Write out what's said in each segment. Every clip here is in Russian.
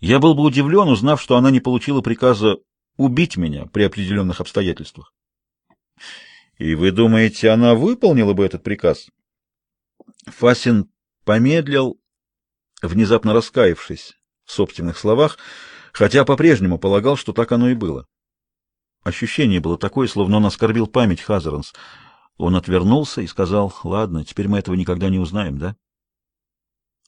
Я был бы удивлен, узнав, что она не получила приказа убить меня при определенных обстоятельствах. И вы думаете, она выполнила бы этот приказ? Фасин помедлил, внезапно раскаявшись в собственных словах, хотя по-прежнему полагал, что так оно и было. Ощущение было такое, словно он оскорбил память Хазаранс. Он отвернулся и сказал, «Ладно, теперь мы этого никогда не узнаем, да?»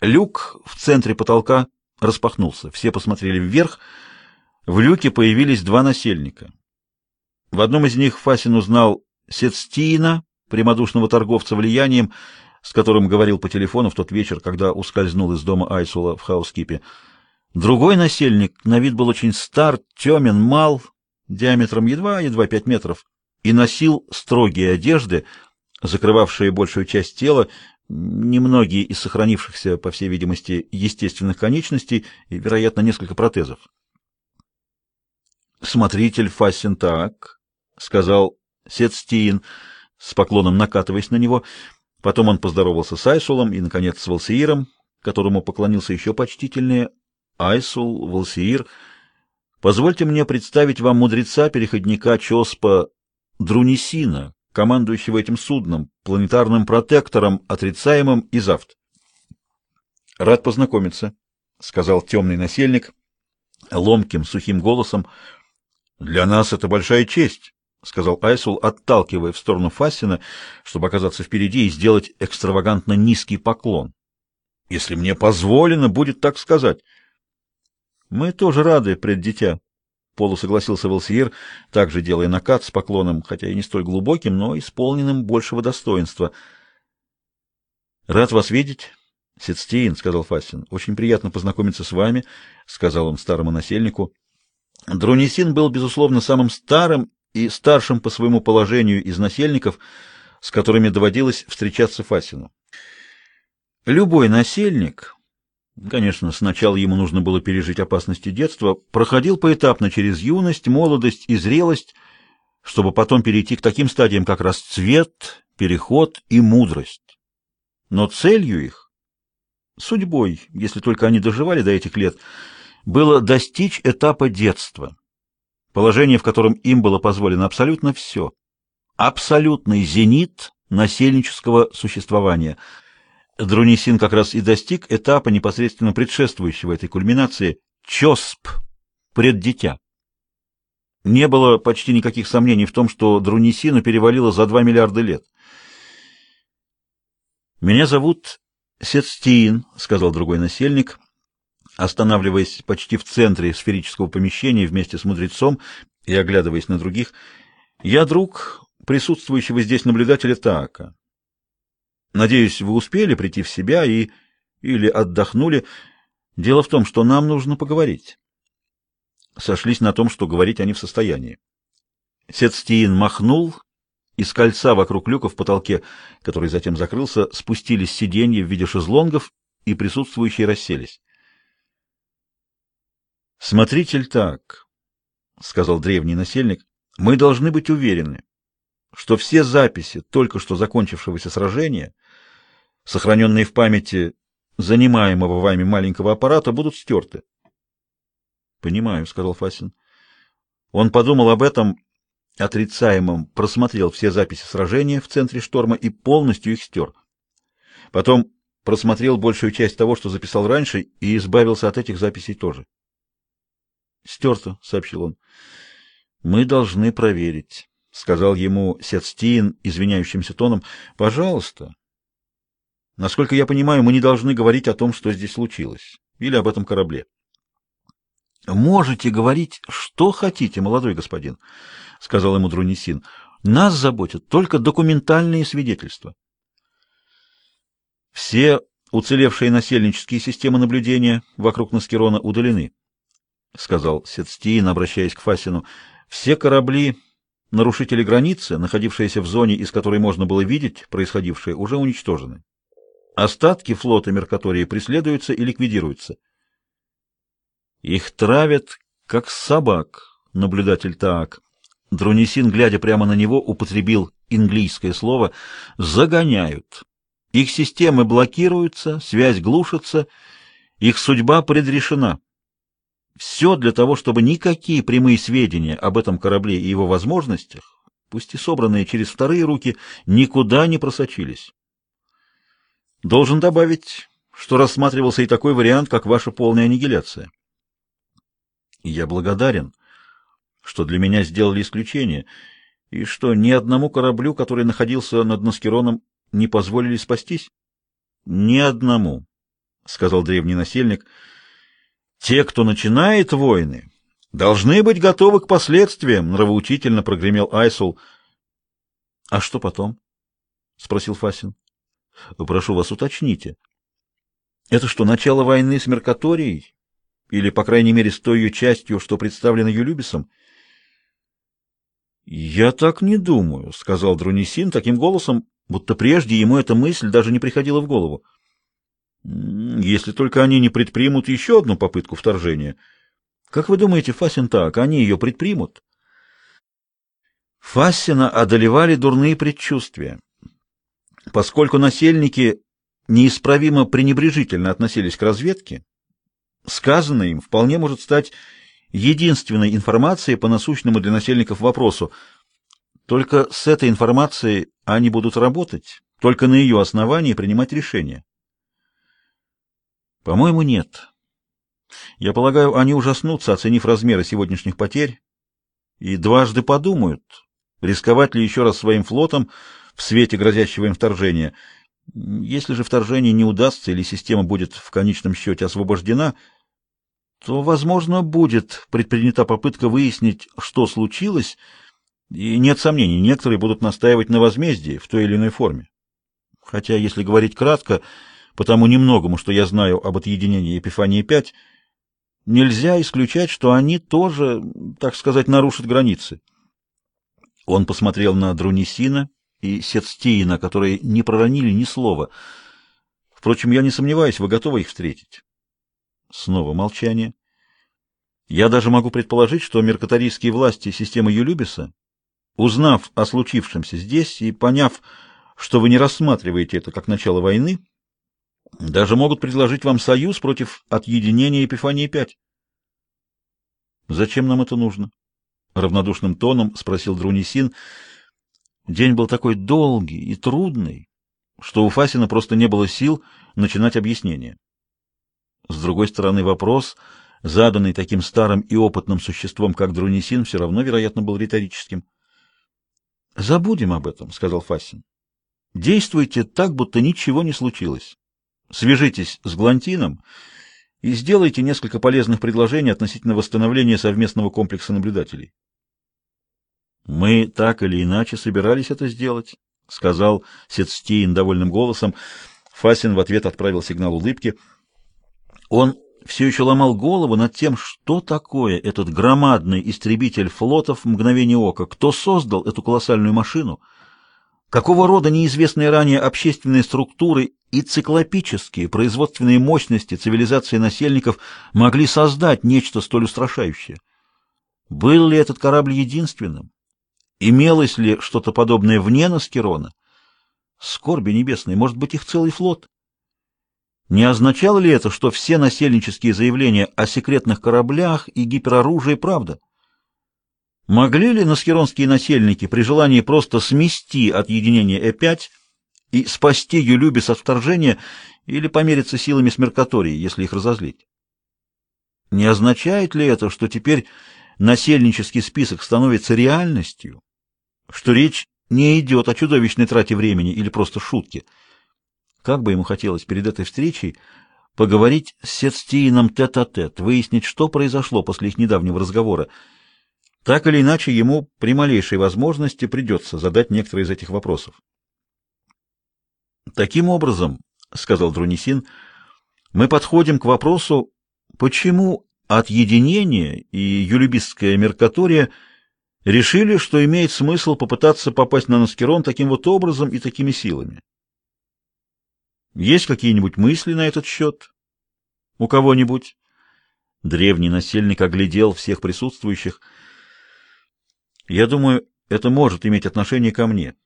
Люк в центре потолка распахнулся. Все посмотрели вверх. В люке появились два насельника. В одном из них Фасин узнал Сетстина, прямодушного торговца влиянием, с которым говорил по телефону в тот вечер, когда ускользнул из дома Айсула в Хаускипе. Другой насельник на вид был очень стар, темен, мал, диаметром едва-едва пять метров, и носил строгие одежды, закрывавшие большую часть тела, немногие из сохранившихся, по всей видимости, естественных конечностей и, вероятно, несколько протезов. «Смотритель Фассентак», — сказал Сетстиин, с поклоном накатываясь на него. Потом он поздоровался с Айсулом и, наконец, с Волсеиром, которому поклонился еще почтительнее. Айсул, Волсеир, позвольте мне представить вам мудреца-переходника Чоспа Друнисина, командующего этим судном, планетарным протектором, отрицаемым из Авт. — Рад познакомиться, — сказал темный насельник, ломким, сухим голосом. — Для нас это большая честь, — сказал Айсул, отталкивая в сторону Фассина, чтобы оказаться впереди и сделать экстравагантно низкий поклон. — Если мне позволено, будет так сказать. — Мы тоже рады, преддитя, полусогласился Волсиер, также делая накат с поклоном, хотя и не столь глубоким, но исполненным большего достоинства. Рад вас видеть, Сетстин, сказал Фастин. Очень приятно познакомиться с вами, сказал он старому насельнику. Друнисин был безусловно самым старым и старшим по своему положению из насельников, с которыми доводилось встречаться Фасину. Любой насельник Конечно, сначала ему нужно было пережить опасности детства, проходил поэтапно через юность, молодость и зрелость, чтобы потом перейти к таким стадиям, как расцвет, переход и мудрость. Но целью их, судьбой, если только они доживали до этих лет, было достичь этапа детства, положение, в котором им было позволено абсолютно все, абсолютный зенит насельнического существования — Друнисин как раз и достиг этапа, непосредственно предшествующего этой кульминации — ЧОСП, преддитя. Не было почти никаких сомнений в том, что Друнисину перевалило за 2 миллиарда лет. «Меня зовут Сетстиин», — сказал другой насельник, останавливаясь почти в центре сферического помещения вместе с мудрецом и оглядываясь на других. «Я друг присутствующего здесь наблюдателя Таака. Надеюсь, вы успели прийти в себя и или отдохнули. Дело в том, что нам нужно поговорить. Сошлись на том, что говорить они в состоянии. Сетстиин махнул, из кольца вокруг люка в потолке, который затем закрылся, спустились сиденья в виде шезлонгов, и присутствующие расселись. «Смотритель так», — сказал древний насельник, — «мы должны быть уверены, что все записи только что закончившегося сражения, сохраненные в памяти занимаемого вами маленького аппарата, будут стерты. — Понимаю, — сказал Фасин. Он подумал об этом отрицаемом, просмотрел все записи сражения в центре шторма и полностью их стер. Потом просмотрел большую часть того, что записал раньше, и избавился от этих записей тоже. — Стерто, — сообщил он. — Мы должны проверить. — сказал ему Сетстин извиняющимся тоном. — Пожалуйста. Насколько я понимаю, мы не должны говорить о том, что здесь случилось, или об этом корабле. — Можете говорить, что хотите, молодой господин, — сказал ему Друнисин. — Нас заботят только документальные свидетельства. Все уцелевшие насельнические системы наблюдения вокруг Наскерона удалены, — сказал Сетстин, обращаясь к Фасину. — Все корабли Нарушители границы, находившиеся в зоне, из которой можно было видеть происходившее, уже уничтожены. Остатки флота Меркатории преследуются и ликвидируются. Их травят, как собак, наблюдатель Таак. Друнисин, глядя прямо на него, употребил инглийское слово «загоняют». Их системы блокируются, связь глушится, их судьба предрешена. Все для того, чтобы никакие прямые сведения об этом корабле и его возможностях, пусть и собранные через вторые руки, никуда не просочились. Должен добавить, что рассматривался и такой вариант, как ваша полная аннигиляция. Я благодарен, что для меня сделали исключение, и что ни одному кораблю, который находился над Наскероном, не позволили спастись. Ни одному, сказал древний насельник. Те, кто начинает войны, должны быть готовы к последствиям, нравоучительно прогремел Айсул. А что потом? спросил Фасин. Прошу вас, уточните. Это что, начало войны с Меркаторией? Или, по крайней мере, с той ее частью, что представлена Юлюбисом? «Я так не думаю», — сказал Друнисин таким голосом, будто прежде ему эта мысль даже не приходила в голову. «Если только они не предпримут еще одну попытку вторжения. Как вы думаете, Фасин так, они ее предпримут?» Фассина одолевали дурные предчувствия. Поскольку насельники неисправимо пренебрежительно относились к разведке, сказанное им вполне может стать единственной информацией по насущному для насельников вопросу. Только с этой информацией они будут работать, только на ее основании принимать решения. По-моему, нет. Я полагаю, они ужаснутся, оценив размеры сегодняшних потерь, и дважды подумают, рисковать ли еще раз своим флотом в свете грозящего им вторжения. Если же вторжение не удастся или система будет в конечном счете освобождена – то, возможно, будет предпринята попытка выяснить, что случилось, и нет сомнений, некоторые будут настаивать на возмездии в той или иной форме. Хотя, если говорить кратко, по тому немногому, что я знаю об отъединении Епифании 5, нельзя исключать, что они тоже, так сказать, нарушат границы. Он посмотрел на Друнисина и Сетстиина, которые не проронили ни слова. Впрочем, я не сомневаюсь, вы готовы их встретить. Снова молчание. Я даже могу предположить, что меркаторийские власти системы Юлюбиса, узнав о случившемся здесь и поняв, что вы не рассматриваете это как начало войны, даже могут предложить вам союз против отъединения Епифании-5. Зачем нам это нужно? равнодушным тоном спросил Друнисин. День был такой долгий и трудный, что у Фасина просто не было сил начинать объяснение. С другой стороны, вопрос, заданный таким старым и опытным существом, как Друнисин, все равно, вероятно, был риторическим. «Забудем об этом», — сказал Фасин. «Действуйте так, будто ничего не случилось. Свяжитесь с Глантином и сделайте несколько полезных предложений относительно восстановления совместного комплекса наблюдателей». «Мы так или иначе собирались это сделать», — сказал Сетстиин довольным голосом. Фасин в ответ отправил сигнал улыбки — он все еще ломал голову над тем, что такое этот громадный истребитель флотов мгновение ока, кто создал эту колоссальную машину, какого рода неизвестные ранее общественные структуры и циклопические производственные мощности цивилизации насельников могли создать нечто столь устрашающее. Был ли этот корабль единственным? Имелось ли что-то подобное вне Наскерона? Скорби небесные, может быть, их целый флот? Не означало ли это, что все насельнические заявления о секретных кораблях и гипероружии правда? Могли ли наскеронские насельники при желании просто смести отъединение Э5 и спасти Юлюбис от вторжения или помериться силами с Меркаторией, если их разозлить? Не означает ли это, что теперь насельнический список становится реальностью, что речь не идет о чудовищной трате времени или просто шутке? Как бы ему хотелось перед этой встречей поговорить с Сетстиином тет-а-тет, выяснить, что произошло после их недавнего разговора. Так или иначе, ему при малейшей возможности придется задать некоторые из этих вопросов. Таким образом, — сказал Друнисин, — мы подходим к вопросу, почему отъединение и юлюбистская меркатория решили, что имеет смысл попытаться попасть на Наскерон таким вот образом и такими силами. Есть какие-нибудь мысли на этот счет? У кого-нибудь? Древний насельник оглядел всех присутствующих. Я думаю, это может иметь отношение ко мне,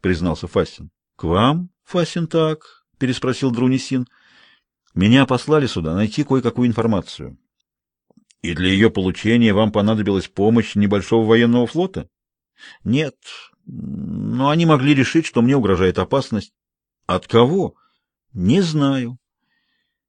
признался Фасин. К вам, Фасин, так? переспросил Друнисин. Меня послали сюда найти кое-какую информацию. И для ее получения вам понадобилась помощь небольшого военного флота? Нет, но они могли решить, что мне угрожает опасность. От кого? Не знаю.